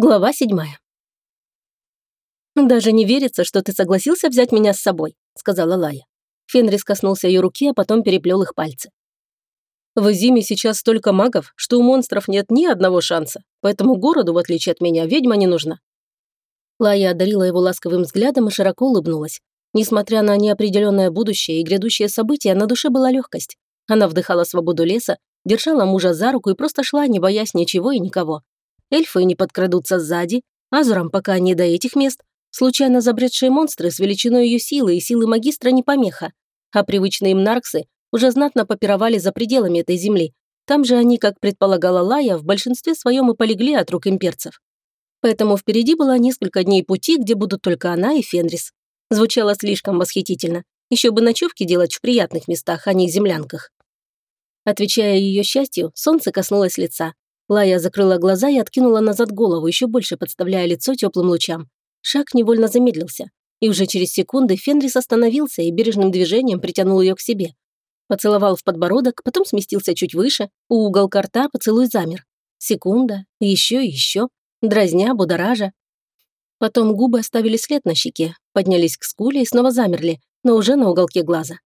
Глава седьмая. «Даже не верится, что ты согласился взять меня с собой», — сказала Лая. Фенрис коснулся ее руки, а потом переплел их пальцы. «В Зиме сейчас столько магов, что у монстров нет ни одного шанса, поэтому городу, в отличие от меня, ведьма не нужна». Лая одарила его ласковым взглядом и широко улыбнулась. Несмотря на неопределенное будущее и грядущие события, на душе была легкость. Она вдыхала свободу леса, держала мужа за руку и просто шла, не боясь ничего и никого. Эльфы не подкрадутся сзади, азурам пока не до этих мест. Случайно забредшие монстры с величиной ее силы и силы магистра не помеха. А привычные им нарксы уже знатно попировали за пределами этой земли. Там же они, как предполагала Лая, в большинстве своем и полегли от рук имперцев. Поэтому впереди было несколько дней пути, где будут только она и Фенрис. Звучало слишком восхитительно. Еще бы ночевки делать в приятных местах, а не землянках. Отвечая ее счастью, солнце коснулось лица. Лая закрыла глаза и откинула назад голову, еще больше подставляя лицо теплым лучам. Шаг невольно замедлился. И уже через секунды Фенрис остановился и бережным движением притянул ее к себе. Поцеловал в подбородок, потом сместился чуть выше, у уголка рта поцелуй замер. Секунда, еще и еще, дразня, будоража. Потом губы оставили след на щеке, поднялись к скуле и снова замерли, но уже на уголке глаза.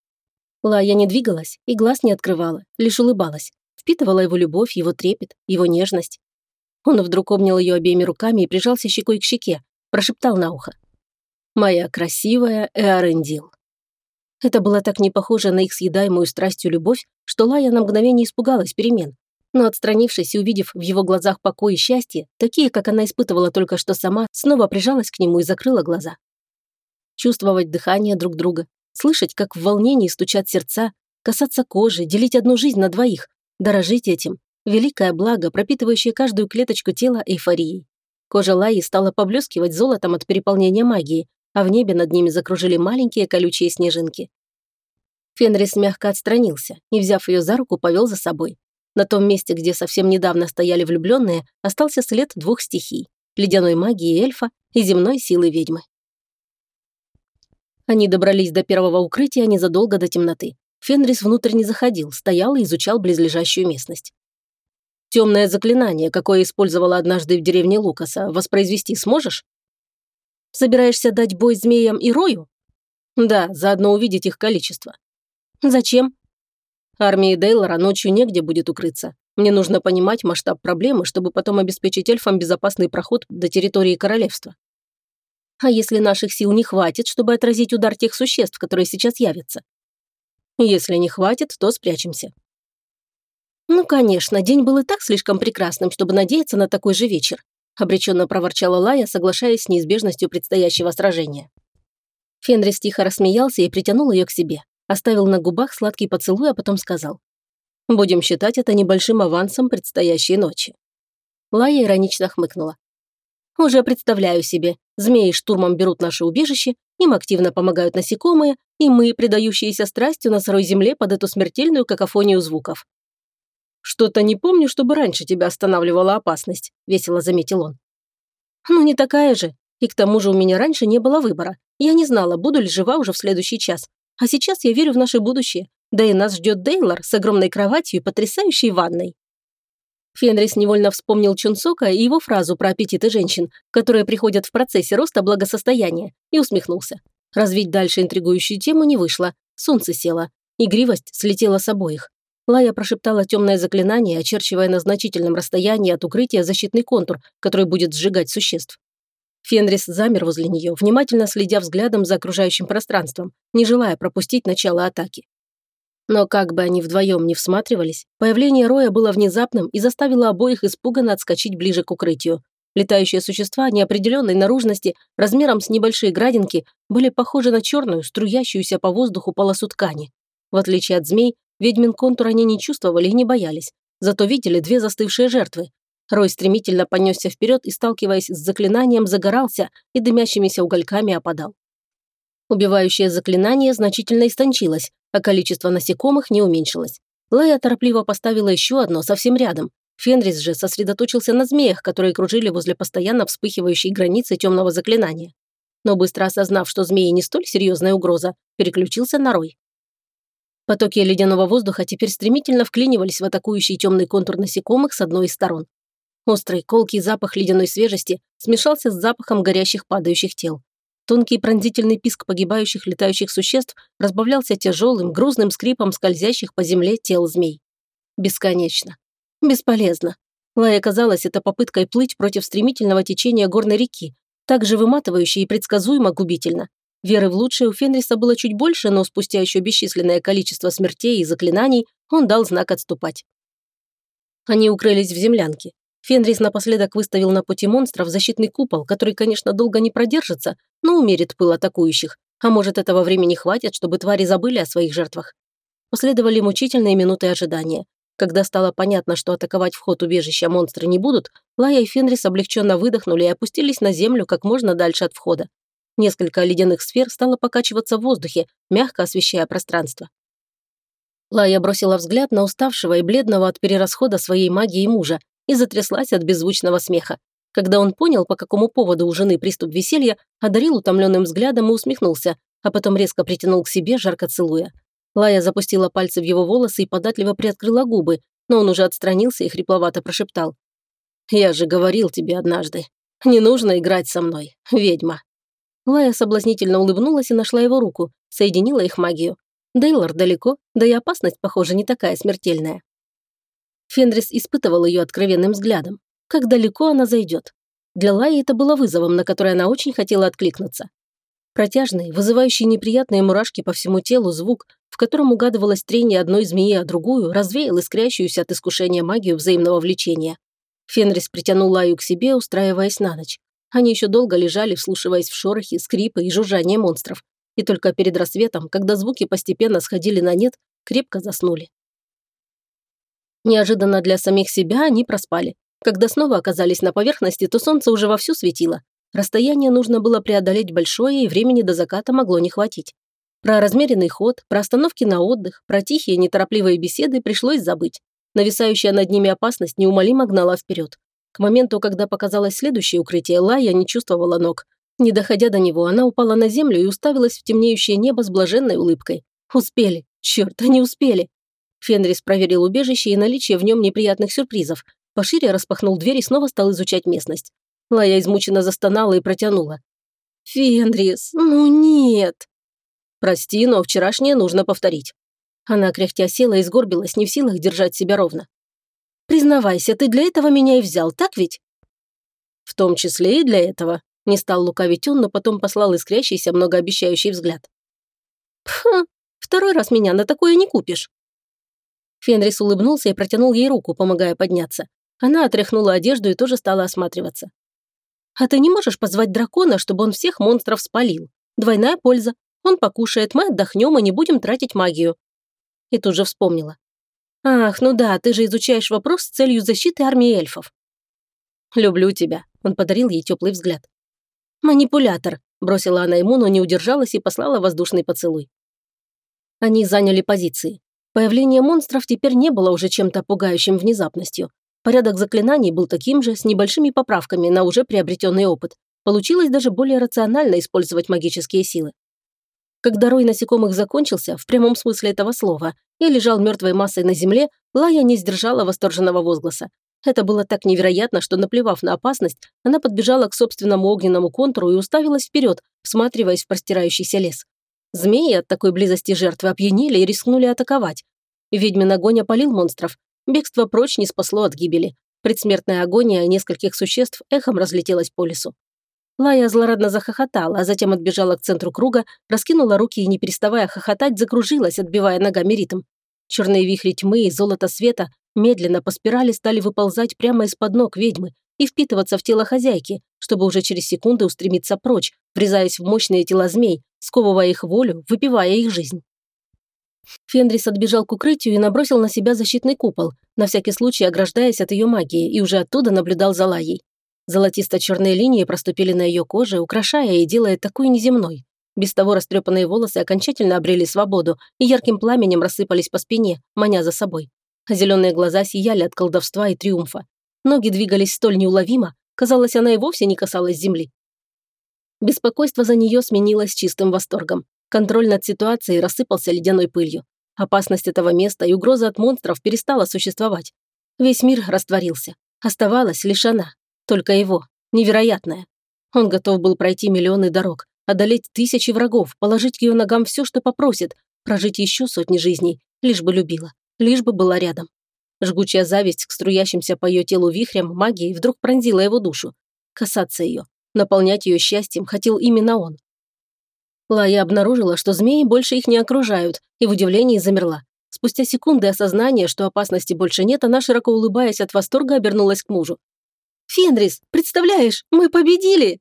Лая не двигалась и глаз не открывала, лишь улыбалась впитывала его любовь, его трепет, его нежность. Он вдруг обнял ее обеими руками и прижался щекой к щеке, прошептал на ухо. «Моя красивая Эарендил». Это было так не похоже на их съедаемую страстью любовь, что Лая на мгновение испугалась перемен. Но отстранившись и увидев в его глазах покой и счастье, такие, как она испытывала только что сама, снова прижалась к нему и закрыла глаза. Чувствовать дыхание друг друга, слышать, как в волнении стучат сердца, касаться кожи, делить одну жизнь на двоих, Дорожить этим – великое благо, пропитывающее каждую клеточку тела эйфорией. Кожа Лаи стала поблескивать золотом от переполнения магии, а в небе над ними закружили маленькие колючие снежинки. Фенрис мягко отстранился и, взяв ее за руку, повел за собой. На том месте, где совсем недавно стояли влюбленные, остался след двух стихий – ледяной магии эльфа и земной силы ведьмы. Они добрались до первого укрытия незадолго до темноты. Фенрис внутрь не заходил, стоял и изучал близлежащую местность. «Темное заклинание, какое использовала однажды в деревне Лукаса, воспроизвести сможешь?» «Собираешься дать бой змеям и рою?» «Да, заодно увидеть их количество». «Зачем?» «Армии Дейлора ночью негде будет укрыться. Мне нужно понимать масштаб проблемы, чтобы потом обеспечить эльфам безопасный проход до территории королевства». «А если наших сил не хватит, чтобы отразить удар тех существ, которые сейчас явятся?» Если не хватит, то спрячемся. Ну, конечно, день был и так слишком прекрасным, чтобы надеяться на такой же вечер, обреченно проворчала Лая, соглашаясь с неизбежностью предстоящего сражения. Фенрис тихо рассмеялся и притянул ее к себе, оставил на губах сладкий поцелуй, а потом сказал. «Будем считать это небольшим авансом предстоящей ночи». Лая иронично хмыкнула. «Уже представляю себе, змеи штурмом берут наше убежище, им активно помогают насекомые, и мы, предающиеся страстью на сырой земле под эту смертельную какофонию звуков. «Что-то не помню, чтобы раньше тебя останавливала опасность», – весело заметил он. «Ну, не такая же. И к тому же у меня раньше не было выбора. Я не знала, буду ли жива уже в следующий час. А сейчас я верю в наше будущее. Да и нас ждет Дейлор с огромной кроватью и потрясающей ванной». Фенрис невольно вспомнил Чунсока и его фразу про аппетиты женщин, которые приходят в процессе роста благосостояния, и усмехнулся. Развить дальше интригующую тему не вышло. Солнце село. Игривость слетела с обоих. Лая прошептала темное заклинание, очерчивая на значительном расстоянии от укрытия защитный контур, который будет сжигать существ. Фенрис замер возле нее, внимательно следя взглядом за окружающим пространством, не желая пропустить начало атаки. Но как бы они вдвоем не всматривались, появление Роя было внезапным и заставило обоих испуганно отскочить ближе к укрытию. Летающие существа неопределенной наружности, размером с небольшие градинки, были похожи на черную, струящуюся по воздуху полосу ткани. В отличие от змей, ведьмин контур они не чувствовали и не боялись, зато видели две застывшие жертвы. Рой стремительно понесся вперед и, сталкиваясь с заклинанием, загорался и дымящимися угольками опадал. Убивающее заклинание значительно истончилось, а количество насекомых не уменьшилось. Лая торопливо поставила еще одно совсем рядом, Фенрис же сосредоточился на змеях, которые кружили возле постоянно вспыхивающей границы темного заклинания. Но быстро осознав, что змеи не столь серьезная угроза, переключился на рой. Потоки ледяного воздуха теперь стремительно вклинивались в атакующий темный контур насекомых с одной из сторон. Острый, колкий запах ледяной свежести смешался с запахом горящих падающих тел. Тонкий пронзительный писк погибающих летающих существ разбавлялся тяжелым, грузным скрипом скользящих по земле тел змей. Бесконечно. Бесполезно. Лае казалось это попыткой плыть против стремительного течения горной реки, так же выматывающе и предсказуемо губительно. Веры в лучшее у Фенриса было чуть больше, но спустя еще бесчисленное количество смертей и заклинаний он дал знак отступать. Они укрылись в землянке. Фенрис напоследок выставил на пути монстров защитный купол, который, конечно, долго не продержится, но умерит пыл атакующих. А может, этого времени хватит, чтобы твари забыли о своих жертвах. Последовали мучительные минуты ожидания. Когда стало понятно, что атаковать вход убежища монстры не будут, Лая и Фенрис облегченно выдохнули и опустились на землю как можно дальше от входа. Несколько ледяных сфер стало покачиваться в воздухе, мягко освещая пространство. Лая бросила взгляд на уставшего и бледного от перерасхода своей магии мужа и затряслась от беззвучного смеха. Когда он понял, по какому поводу у жены приступ веселья, одарил утомленным взглядом и усмехнулся, а потом резко притянул к себе, жарко целуя. Лая запустила пальцы в его волосы и податливо приоткрыла губы, но он уже отстранился и хрипловато прошептал. «Я же говорил тебе однажды, не нужно играть со мной, ведьма». Лая соблазнительно улыбнулась и нашла его руку, соединила их магию. Дейлор далеко, да и опасность, похоже, не такая смертельная. Фенрис испытывал ее откровенным взглядом. Как далеко она зайдет? Для Лаи это было вызовом, на который она очень хотела откликнуться. Протяжный, вызывающий неприятные мурашки по всему телу звук, в котором угадывалось трение одной змеи о другую, развеял искрящуюся от искушения магию взаимного влечения. Фенрис притянул Лаю к себе, устраиваясь на ночь. Они еще долго лежали, вслушиваясь в шорохи, скрипы и жужжание монстров. И только перед рассветом, когда звуки постепенно сходили на нет, крепко заснули. Неожиданно для самих себя они проспали. Когда снова оказались на поверхности, то солнце уже вовсю светило. Расстояние нужно было преодолеть большое, и времени до заката могло не хватить. Про размеренный ход, про остановки на отдых, про тихие, неторопливые беседы пришлось забыть. Нависающая над ними опасность неумолимо гнала вперед. К моменту, когда показалось следующее укрытие, Лая не чувствовала ног. Не доходя до него, она упала на землю и уставилась в темнеющее небо с блаженной улыбкой. Успели. Черт, они успели. Фенрис проверил убежище и наличие в нем неприятных сюрпризов. Пошире распахнул дверь и снова стал изучать местность. Лая измученно застонала и протянула. «Фенрис, ну нет!» «Прости, но вчерашнее нужно повторить». Она кряхтя села и сгорбилась, не в силах держать себя ровно. «Признавайся, ты для этого меня и взял, так ведь?» «В том числе и для этого», – не стал лукавить он, но потом послал искрящийся многообещающий взгляд. «Пх, второй раз меня на такое не купишь». Фенрис улыбнулся и протянул ей руку, помогая подняться. Она отряхнула одежду и тоже стала осматриваться. «А ты не можешь позвать дракона, чтобы он всех монстров спалил? Двойная польза. Он покушает, мы отдохнем и не будем тратить магию». И тут же вспомнила. «Ах, ну да, ты же изучаешь вопрос с целью защиты армии эльфов». «Люблю тебя», – он подарил ей теплый взгляд. «Манипулятор», – бросила она ему, но не удержалась и послала воздушный поцелуй. Они заняли позиции. Появление монстров теперь не было уже чем-то пугающим внезапностью. Порядок заклинаний был таким же, с небольшими поправками на уже приобретенный опыт. Получилось даже более рационально использовать магические силы. Когда рой насекомых закончился, в прямом смысле этого слова, и лежал мертвой массой на земле, Лая не сдержала восторженного возгласа. Это было так невероятно, что, наплевав на опасность, она подбежала к собственному огненному контуру и уставилась вперед, всматриваясь в простирающийся лес. Змеи от такой близости жертвы опьянели и рискнули атаковать. Ведьмин огонь опалил монстров. Бегство прочь не спасло от гибели. Предсмертная агония нескольких существ эхом разлетелась по лесу. Лая злорадно захохотала, а затем отбежала к центру круга, раскинула руки и, не переставая хохотать, закружилась, отбивая ногами ритм. Черные вихри тьмы и золото света медленно по спирали стали выползать прямо из-под ног ведьмы и впитываться в тело хозяйки, чтобы уже через секунды устремиться прочь, врезаясь в мощные тела змей, сковывая их волю, выпивая их жизнь. Фенрис отбежал к укрытию и набросил на себя защитный купол, на всякий случай ограждаясь от ее магии, и уже оттуда наблюдал за Лаей. Золотисто-черные линии проступили на ее коже, украшая и делая такой неземной. Без того растрепанные волосы окончательно обрели свободу и ярким пламенем рассыпались по спине, маня за собой. Зеленые глаза сияли от колдовства и триумфа. Ноги двигались столь неуловимо, казалось, она и вовсе не касалась земли. Беспокойство за нее сменилось чистым восторгом. Контроль над ситуацией рассыпался ледяной пылью. Опасность этого места и угроза от монстров перестала существовать. Весь мир растворился. Оставалась лишь она, только его, невероятная. Он готов был пройти миллионы дорог, одолеть тысячи врагов, положить к ее ногам все, что попросит, прожить еще сотни жизней, лишь бы любила, лишь бы была рядом. Жгучая зависть к струящимся по ее телу вихрям магии вдруг пронзила его душу. Касаться ее, наполнять ее счастьем хотел именно он. Лая обнаружила, что змеи больше их не окружают, и в удивлении замерла. Спустя секунды осознания, что опасности больше нет, она, широко улыбаясь от восторга, обернулась к мужу. «Фенрис, представляешь, мы победили!»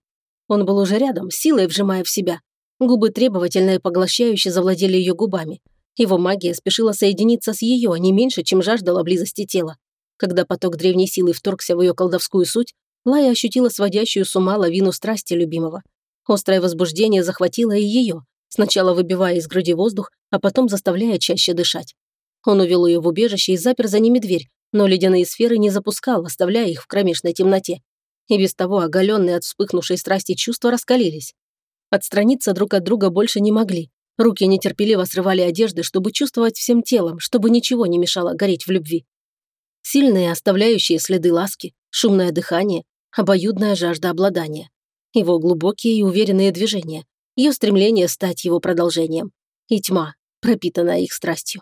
Он был уже рядом, силой вжимая в себя. Губы требовательно и поглощающе завладели ее губами. Его магия спешила соединиться с ее, не меньше, чем жаждала близости тела. Когда поток древней силы вторгся в ее колдовскую суть, Лая ощутила сводящую с ума лавину страсти любимого. Острое возбуждение захватило и ее, сначала выбивая из груди воздух, а потом заставляя чаще дышать. Он увел ее в убежище и запер за ними дверь, но ледяные сферы не запускал, оставляя их в кромешной темноте. И без того оголенные от вспыхнувшей страсти чувства раскалились. Отстраниться друг от друга больше не могли. Руки нетерпеливо срывали одежды, чтобы чувствовать всем телом, чтобы ничего не мешало гореть в любви. Сильные, оставляющие следы ласки, шумное дыхание, обоюдная жажда обладания. Его глубокие и уверенные движения, ее стремление стать его продолжением. И тьма, пропитанная их страстью.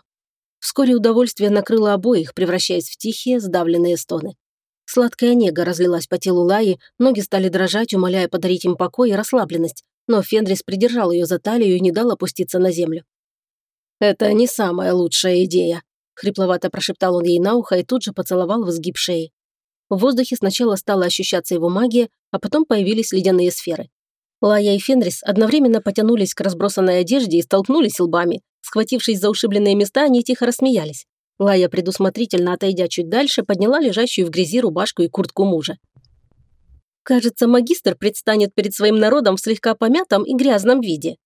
Вскоре удовольствие накрыло обоих, превращаясь в тихие, сдавленные стоны. Сладкая нега разлилась по телу Лаи, ноги стали дрожать, умоляя подарить им покой и расслабленность, но Фенрис придержал ее за талию и не дал опуститься на землю. «Это не самая лучшая идея», — хрипловато прошептал он ей на ухо и тут же поцеловал в изгиб шеи. В воздухе сначала стала ощущаться его магия, а потом появились ледяные сферы. Лая и Фенрис одновременно потянулись к разбросанной одежде и столкнулись лбами. Схватившись за ушибленные места, они тихо рассмеялись. Лая, предусмотрительно отойдя чуть дальше, подняла лежащую в грязи рубашку и куртку мужа. «Кажется, магистр предстанет перед своим народом в слегка помятом и грязном виде».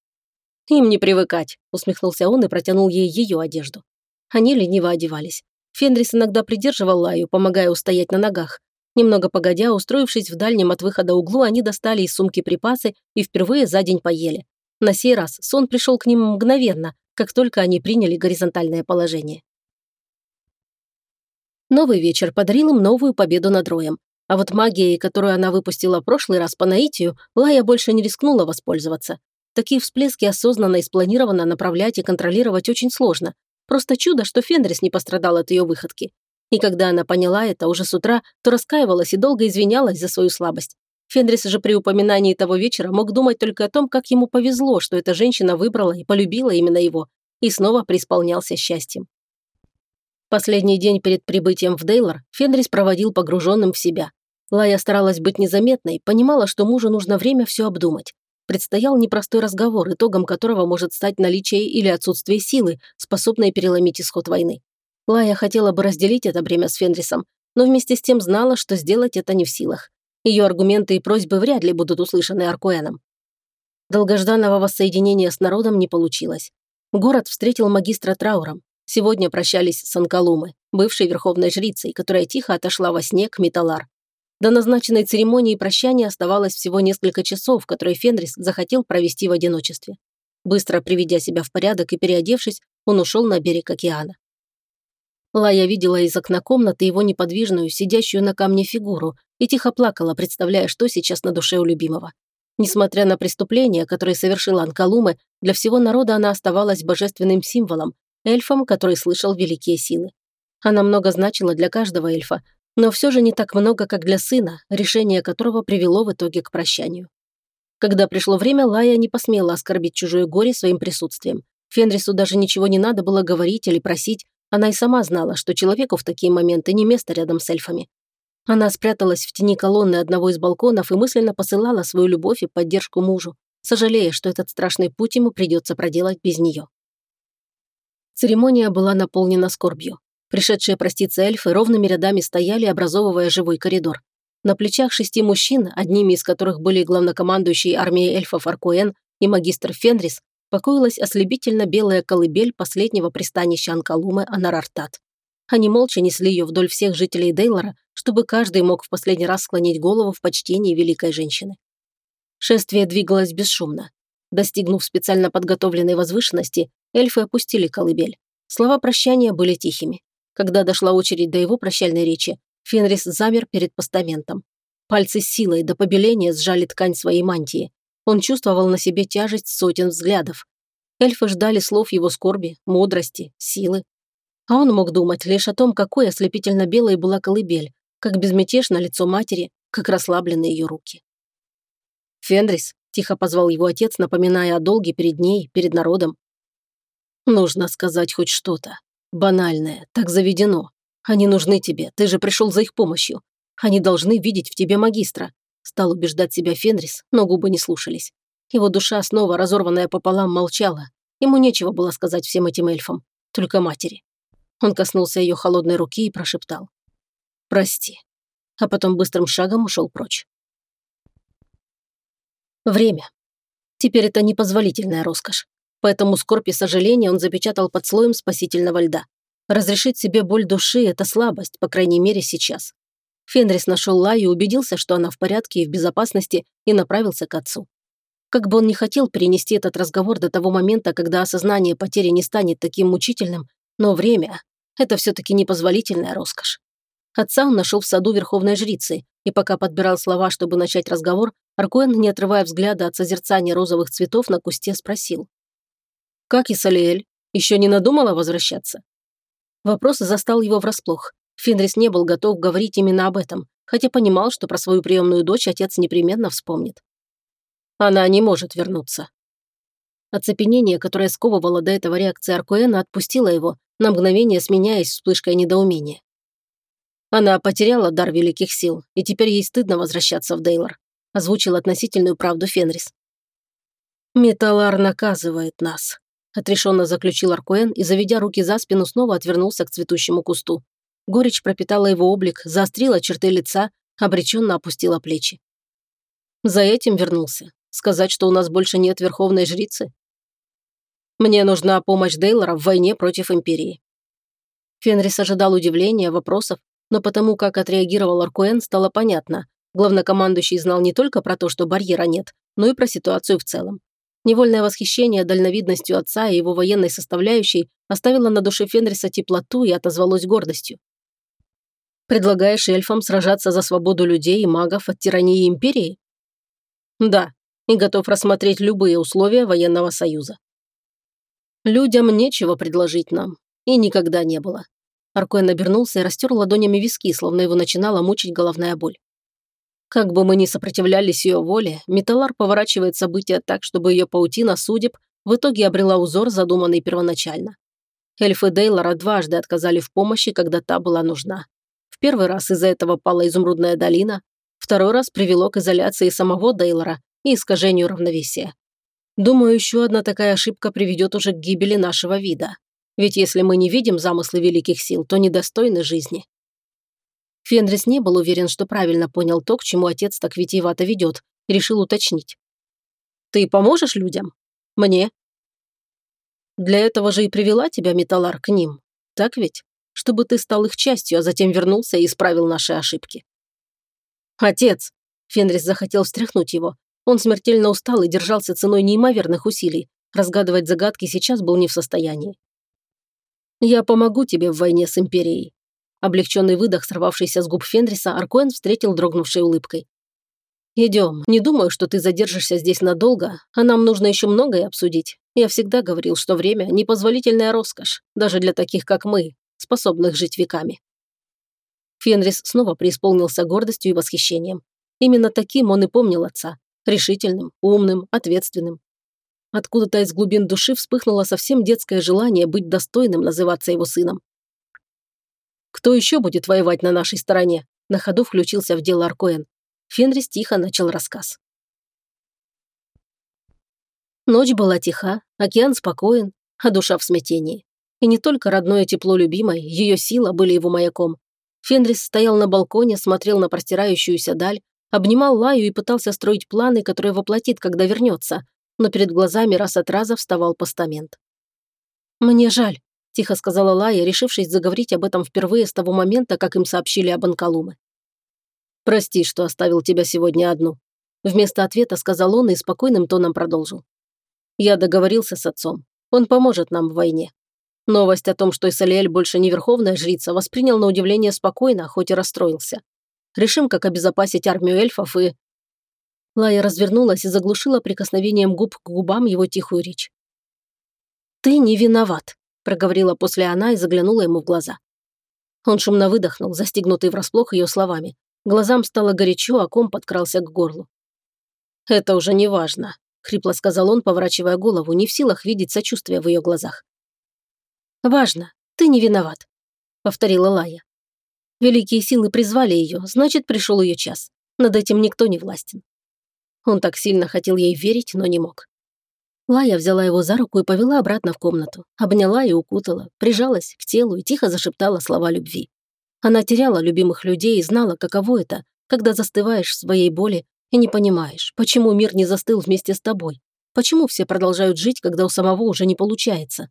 «Им не привыкать», — усмехнулся он и протянул ей ее одежду. Они лениво одевались. Фенрис иногда придерживал Лаю, помогая устоять на ногах, Немного погодя, устроившись в дальнем от выхода углу, они достали из сумки припасы и впервые за день поели. На сей раз сон пришел к ним мгновенно, как только они приняли горизонтальное положение. Новый вечер подарил им новую победу над Роем. А вот магией, которую она выпустила в прошлый раз по наитию, Лая больше не рискнула воспользоваться. Такие всплески осознанно и спланированно направлять и контролировать очень сложно. Просто чудо, что Фенрис не пострадал от ее выходки. И когда она поняла это уже с утра, то раскаивалась и долго извинялась за свою слабость. Фенрис же при упоминании того вечера мог думать только о том, как ему повезло, что эта женщина выбрала и полюбила именно его, и снова преисполнялся счастьем. Последний день перед прибытием в Дейлор Фенрис проводил погруженным в себя. Лая старалась быть незаметной, понимала, что мужу нужно время все обдумать. Предстоял непростой разговор, итогом которого может стать наличие или отсутствие силы, способной переломить исход войны. Лая хотела бы разделить это бремя с Фенрисом, но вместе с тем знала, что сделать это не в силах. Ее аргументы и просьбы вряд ли будут услышаны Аркуэном. Долгожданного воссоединения с народом не получилось. Город встретил магистра трауром. Сегодня прощались с Анкалумы, бывшей верховной жрицей, которая тихо отошла во сне к Металар. До назначенной церемонии прощания оставалось всего несколько часов, которые Фенрис захотел провести в одиночестве. Быстро приведя себя в порядок и переодевшись, он ушел на берег океана. Лая видела из окна комнаты его неподвижную, сидящую на камне фигуру и тихо плакала, представляя, что сейчас на душе у любимого. Несмотря на преступления, которые совершила Анкалумы, для всего народа она оставалась божественным символом, эльфом, который слышал великие силы. Она много значила для каждого эльфа, но все же не так много, как для сына, решение которого привело в итоге к прощанию. Когда пришло время, Лая не посмела оскорбить чужое горе своим присутствием. Фенрису даже ничего не надо было говорить или просить, она и сама знала, что человеку в такие моменты не место рядом с эльфами. Она спряталась в тени колонны одного из балконов и мысленно посылала свою любовь и поддержку мужу, сожалея, что этот страшный путь ему придется проделать без нее. Церемония была наполнена скорбью. Пришедшие проститься эльфы ровными рядами стояли, образовывая живой коридор. На плечах шести мужчин, одними из которых были главнокомандующий армией эльфов Аркуэн и магистр Фенрис, покоилась ослепительно белая колыбель последнего пристанища Анкалумы Анарартат. Они молча несли ее вдоль всех жителей Дейлора, чтобы каждый мог в последний раз склонить голову в почтении великой женщины. Шествие двигалось бесшумно. Достигнув специально подготовленной возвышенности, эльфы опустили колыбель. Слова прощания были тихими. Когда дошла очередь до его прощальной речи, Фенрис замер перед постаментом. Пальцы силой до побеления сжали ткань своей мантии. Он чувствовал на себе тяжесть сотен взглядов. Эльфы ждали слов его скорби, мудрости, силы. А он мог думать лишь о том, какой ослепительно белой была колыбель, как безмятежно лицо матери, как расслаблены ее руки. «Фенрис», – тихо позвал его отец, напоминая о долге перед ней, перед народом. «Нужно сказать хоть что-то. Банальное, так заведено. Они нужны тебе, ты же пришел за их помощью. Они должны видеть в тебе магистра. Стал убеждать себя Фенрис, но губы не слушались. Его душа, снова разорванная пополам, молчала. Ему нечего было сказать всем этим эльфам, только матери. Он коснулся ее холодной руки и прошептал. «Прости». А потом быстрым шагом ушел прочь. Время. Теперь это непозволительная роскошь. Поэтому скорбь и сожаление он запечатал под слоем спасительного льда. Разрешить себе боль души – это слабость, по крайней мере, сейчас. Фенрис нашел Лаю убедился, что она в порядке и в безопасности, и направился к отцу. Как бы он ни хотел перенести этот разговор до того момента, когда осознание потери не станет таким мучительным, но время – это все-таки непозволительная роскошь. Отца он нашел в саду Верховной Жрицы, и пока подбирал слова, чтобы начать разговор, Аркуэн, не отрывая взгляда от созерцания розовых цветов на кусте, спросил. «Как Исалиэль? Еще не надумала возвращаться?» Вопрос застал его врасплох. Фенрис не был готов говорить именно об этом, хотя понимал, что про свою приемную дочь отец непременно вспомнит. Она не может вернуться. Оцепенение, которое сковывало до этого реакции Аркуэна, отпустило его, на мгновение сменяясь вспышкой недоумения. Она потеряла дар великих сил, и теперь ей стыдно возвращаться в Дейлор, озвучил относительную правду Фенрис. Металлар наказывает нас отрешенно заключил Аркуэн и, заведя руки за спину, снова отвернулся к цветущему кусту. Горечь пропитала его облик, заострила черты лица, обреченно опустила плечи. За этим вернулся. Сказать, что у нас больше нет верховной жрицы? Мне нужна помощь Дейлора в войне против Империи. Фенрис ожидал удивления, вопросов, но потому как отреагировал Аркуэн, стало понятно. Главнокомандующий знал не только про то, что барьера нет, но и про ситуацию в целом. Невольное восхищение дальновидностью отца и его военной составляющей оставило на душе Фенриса теплоту и отозвалось гордостью. «Предлагаешь эльфам сражаться за свободу людей и магов от тирании империи?» «Да, и готов рассмотреть любые условия военного союза». «Людям нечего предложить нам, и никогда не было». Аркоэн обернулся и растер ладонями виски, словно его начинала мучить головная боль. Как бы мы ни сопротивлялись ее воле, Металлар поворачивает события так, чтобы ее паутина судеб в итоге обрела узор, задуманный первоначально. Эльфы Дейлора дважды отказали в помощи, когда та была нужна. В первый раз из-за этого пала изумрудная долина, второй раз привело к изоляции самого Дейлора и искажению равновесия. Думаю, еще одна такая ошибка приведет уже к гибели нашего вида. Ведь если мы не видим замыслы великих сил, то недостойны жизни. Фенрис не был уверен, что правильно понял то, к чему отец так витиевато ведет, решил уточнить. «Ты поможешь людям? Мне?» «Для этого же и привела тебя Металлар к ним, так ведь? Чтобы ты стал их частью, а затем вернулся и исправил наши ошибки». «Отец!» Фенрис захотел встряхнуть его. Он смертельно устал и держался ценой неимоверных усилий. Разгадывать загадки сейчас был не в состоянии. «Я помогу тебе в войне с Империей. Облегченный выдох, сорвавшийся с губ Фенриса, Аркоэн встретил дрогнувшей улыбкой. «Идем. Не думаю, что ты задержишься здесь надолго, а нам нужно еще многое обсудить. Я всегда говорил, что время – непозволительная роскошь, даже для таких, как мы, способных жить веками». Фенрис снова преисполнился гордостью и восхищением. Именно таким он и помнил отца. Решительным, умным, ответственным. Откуда-то из глубин души вспыхнуло совсем детское желание быть достойным называться его сыном. Кто еще будет воевать на нашей стороне?» На ходу включился в дело Аркоэн. Фенрис тихо начал рассказ. Ночь была тиха, океан спокоен, а душа в смятении. И не только родное тепло любимой, ее сила были его маяком. Фенрис стоял на балконе, смотрел на простирающуюся даль, обнимал Лаю и пытался строить планы, которые воплотит, когда вернется, но перед глазами раз от раза вставал постамент. «Мне жаль», тихо сказала Лая, решившись заговорить об этом впервые с того момента, как им сообщили об Анкалуме. «Прости, что оставил тебя сегодня одну», вместо ответа сказал он и спокойным тоном продолжил. «Я договорился с отцом. Он поможет нам в войне. Новость о том, что Исалиэль больше не верховная жрица, воспринял на удивление спокойно, хоть и расстроился. Решим, как обезопасить армию эльфов и... Лая развернулась и заглушила прикосновением губ к губам его тихую речь. «Ты не виноват», – проговорила после она и заглянула ему в глаза. Он шумно выдохнул, застигнутый врасплох ее словами. Глазам стало горячо, а ком подкрался к горлу. «Это уже не важно», – хрипло сказал он, поворачивая голову, не в силах видеть сочувствия в ее глазах. «Важно, ты не виноват», — повторила Лая. Великие силы призвали ее, значит, пришел ее час. Над этим никто не властен. Он так сильно хотел ей верить, но не мог. Лая взяла его за руку и повела обратно в комнату, обняла и укутала, прижалась к телу и тихо зашептала слова любви. Она теряла любимых людей и знала, каково это, когда застываешь в своей боли и не понимаешь, почему мир не застыл вместе с тобой, почему все продолжают жить, когда у самого уже не получается,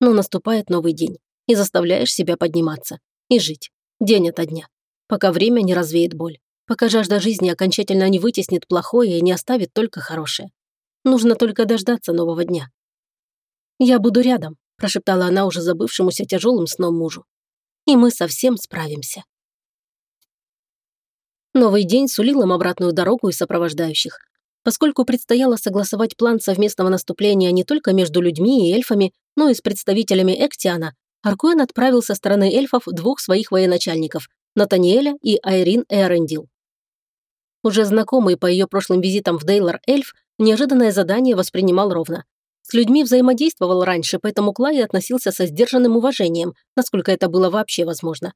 но наступает новый день, и заставляешь себя подниматься. И жить. День ото дня. Пока время не развеет боль. Пока жажда жизни окончательно не вытеснит плохое и не оставит только хорошее. Нужно только дождаться нового дня. «Я буду рядом», – прошептала она уже забывшемуся тяжелым сном мужу. «И мы совсем справимся». Новый день сулил им обратную дорогу и сопровождающих. Поскольку предстояло согласовать план совместного наступления не только между людьми и эльфами, но и с представителями Эктиана, Аркуэн отправил со стороны эльфов двух своих военачальников – Натаниэля и Айрин Эрендил. Уже знакомый по ее прошлым визитам в Дейлор эльф неожиданное задание воспринимал ровно. С людьми взаимодействовал раньше, поэтому Клай относился со сдержанным уважением, насколько это было вообще возможно.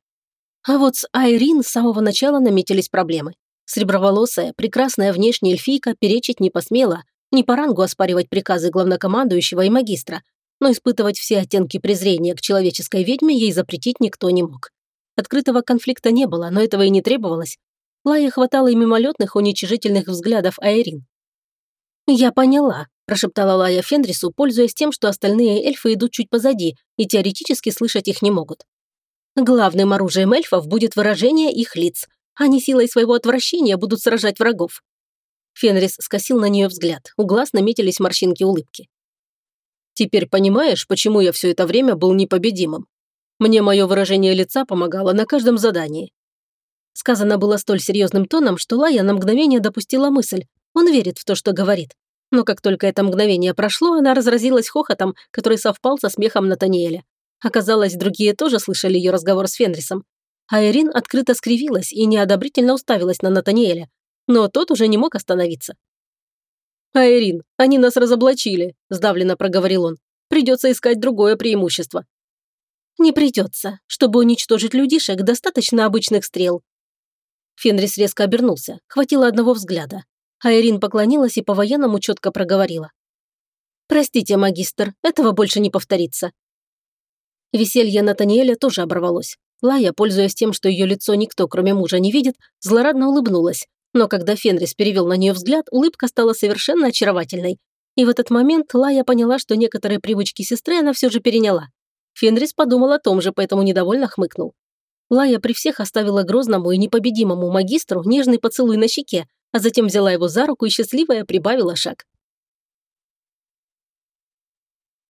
А вот с Айрин с самого начала наметились проблемы. Среброволосая, прекрасная внешняя эльфийка перечить не посмела, не по рангу оспаривать приказы главнокомандующего и магистра, но испытывать все оттенки презрения к человеческой ведьме ей запретить никто не мог. Открытого конфликта не было, но этого и не требовалось. Лае хватало и мимолетных уничижительных взглядов Айрин. «Я поняла», – прошептала Лая Фенрису, пользуясь тем, что остальные эльфы идут чуть позади и теоретически слышать их не могут. Главным оружием эльфов будет выражение их лиц. Они силой своего отвращения будут сражать врагов. Фенрис скосил на нее взгляд. У глаз наметились морщинки улыбки. «Теперь понимаешь, почему я все это время был непобедимым? Мне мое выражение лица помогало на каждом задании». Сказано было столь серьезным тоном, что Лая на мгновение допустила мысль. Он верит в то, что говорит. Но как только это мгновение прошло, она разразилась хохотом, который совпал со смехом Натаниэля. Оказалось, другие тоже слышали ее разговор с Фенрисом. А Ирин открыто скривилась и неодобрительно уставилась на Натаниэля. Но тот уже не мог остановиться. «Айрин, они нас разоблачили», – сдавленно проговорил он. «Придется искать другое преимущество». «Не придется. Чтобы уничтожить людишек, достаточно обычных стрел». Фенрис резко обернулся. Хватило одного взгляда. Айрин поклонилась и по-военному четко проговорила. «Простите, магистр, этого больше не повторится». Веселье Натаниэля тоже оборвалось. Лая, пользуясь тем, что ее лицо никто, кроме мужа, не видит, злорадно улыбнулась. Но когда Фенрис перевел на нее взгляд, улыбка стала совершенно очаровательной. И в этот момент Лая поняла, что некоторые привычки сестры она все же переняла. Фенрис подумал о том же, поэтому недовольно хмыкнул. Лая при всех оставила грозному и непобедимому магистру нежный поцелуй на щеке, а затем взяла его за руку и счастливая прибавила шаг.